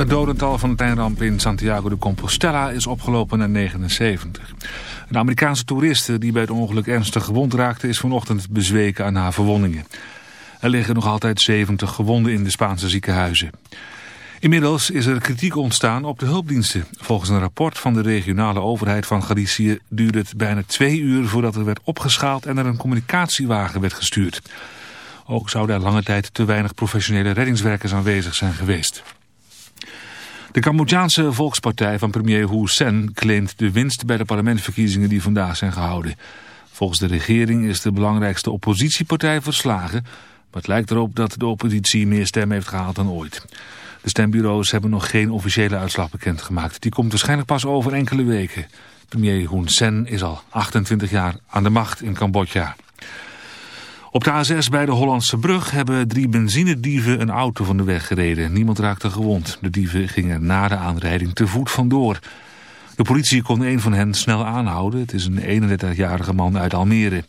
Het dodental van de treinramp in Santiago de Compostela is opgelopen naar 79. Een Amerikaanse toeriste die bij het ongeluk ernstig gewond raakte... is vanochtend bezweken aan haar verwondingen. Er liggen nog altijd 70 gewonden in de Spaanse ziekenhuizen. Inmiddels is er kritiek ontstaan op de hulpdiensten. Volgens een rapport van de regionale overheid van Galicië duurde het bijna twee uur voordat er werd opgeschaald en er een communicatiewagen werd gestuurd. Ook zouden er lange tijd te weinig professionele reddingswerkers aanwezig zijn geweest. De Cambodjaanse volkspartij van premier Hun Sen claimt de winst bij de parlementsverkiezingen die vandaag zijn gehouden. Volgens de regering is de belangrijkste oppositiepartij verslagen, maar het lijkt erop dat de oppositie meer stemmen heeft gehaald dan ooit. De stembureaus hebben nog geen officiële uitslag bekendgemaakt. Die komt waarschijnlijk pas over enkele weken. Premier Hun Sen is al 28 jaar aan de macht in Cambodja. Op de A6 bij de Hollandse brug hebben drie benzinedieven een auto van de weg gereden. Niemand raakte gewond. De dieven gingen na de aanrijding te voet vandoor. De politie kon een van hen snel aanhouden. Het is een 31-jarige man uit Almere.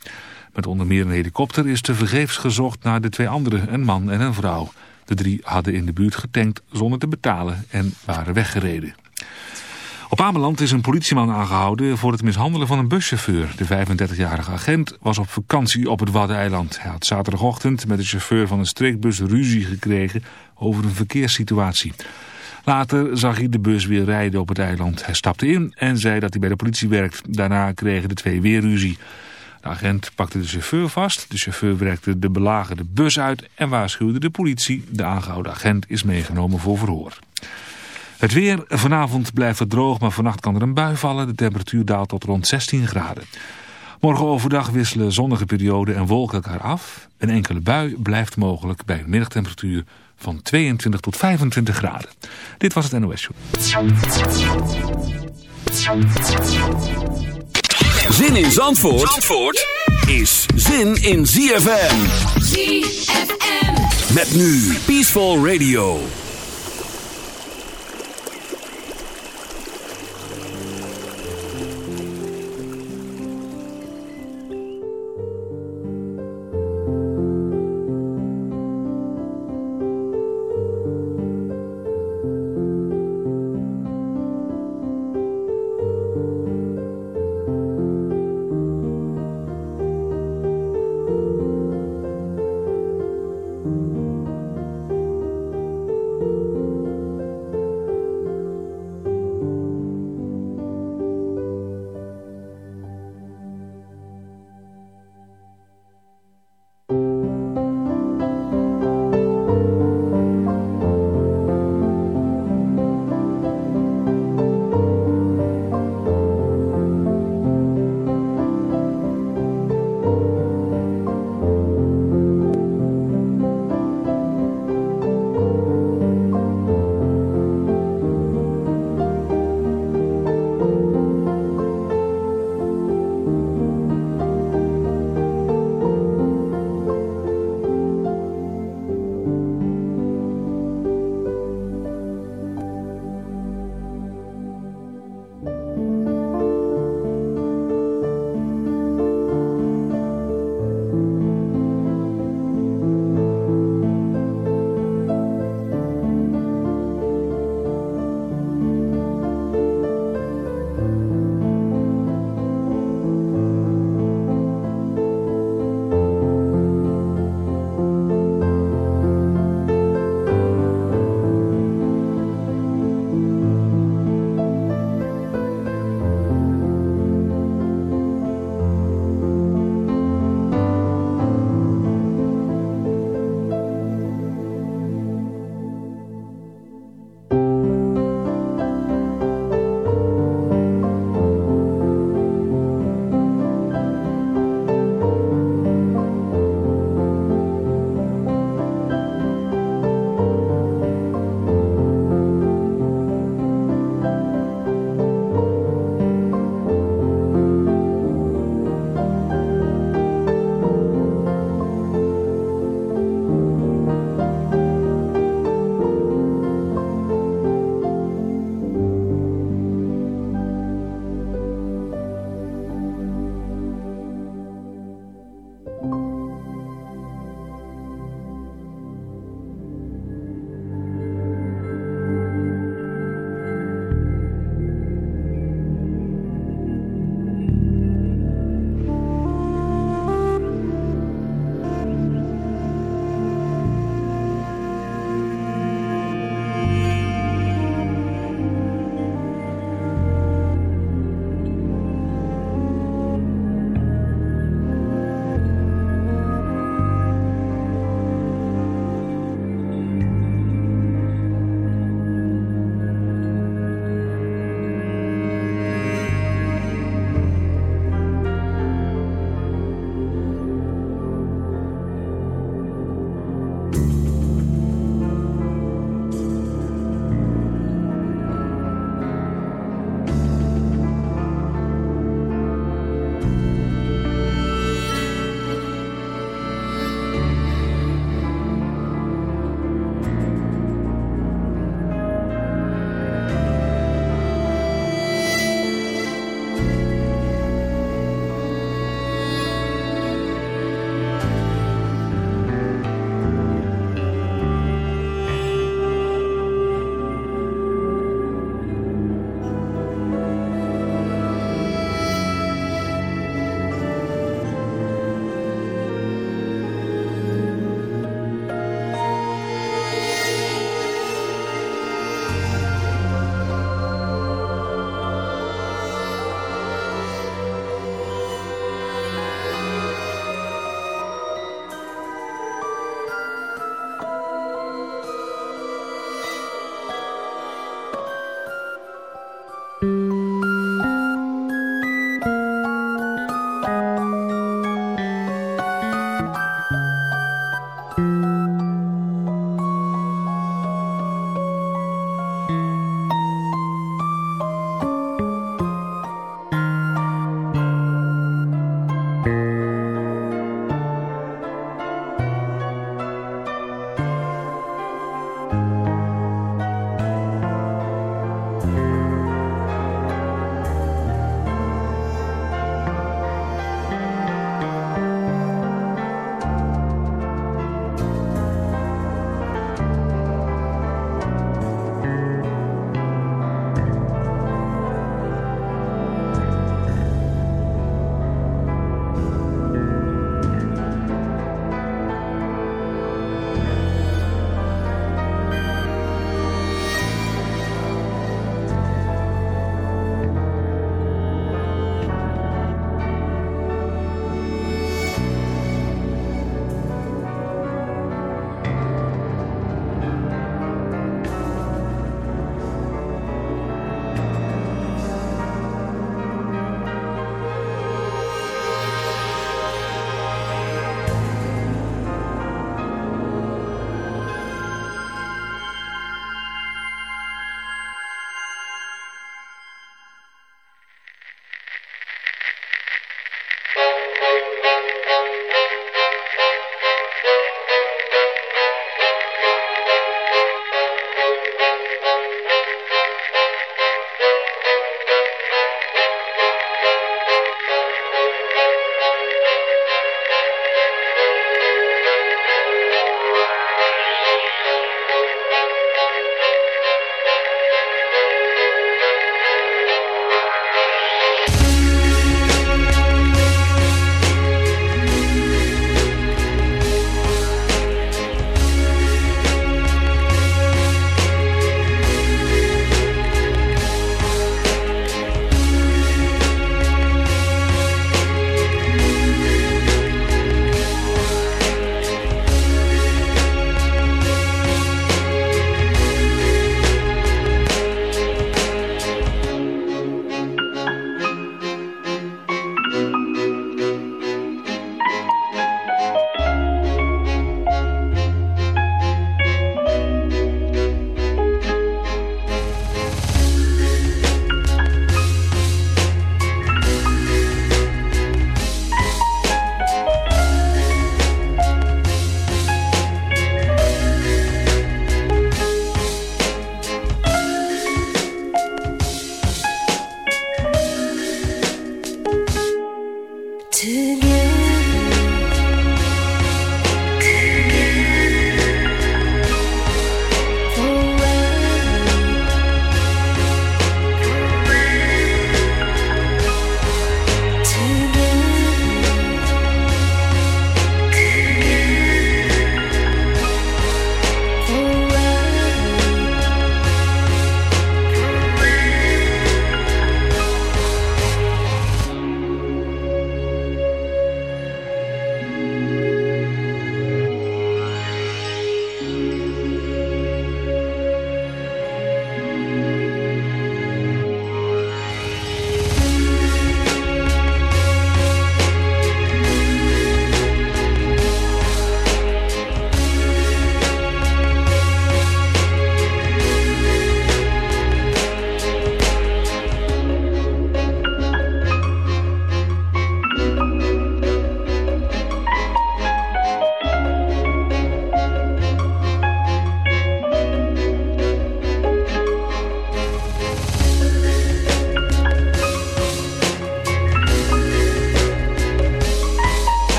Met onder meer een helikopter is te vergeefs gezocht naar de twee anderen, een man en een vrouw. De drie hadden in de buurt getankt zonder te betalen en waren weggereden. Op Ameland is een politieman aangehouden voor het mishandelen van een buschauffeur. De 35-jarige agent was op vakantie op het Waddeneiland. Hij had zaterdagochtend met de chauffeur van een streekbus ruzie gekregen over een verkeerssituatie. Later zag hij de bus weer rijden op het eiland. Hij stapte in en zei dat hij bij de politie werkt. Daarna kregen de twee weer ruzie. De agent pakte de chauffeur vast. De chauffeur werkte de belagerde bus uit en waarschuwde de politie. De aangehouden agent is meegenomen voor verhoor. Het weer. Vanavond blijft het droog, maar vannacht kan er een bui vallen. De temperatuur daalt tot rond 16 graden. Morgen overdag wisselen zonnige perioden en wolken elkaar af. Een enkele bui blijft mogelijk bij een middagtemperatuur van 22 tot 25 graden. Dit was het NOS Show. Zin in Zandvoort, Zandvoort is zin in ZFM. ZFM. Met nu Peaceful Radio.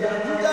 da da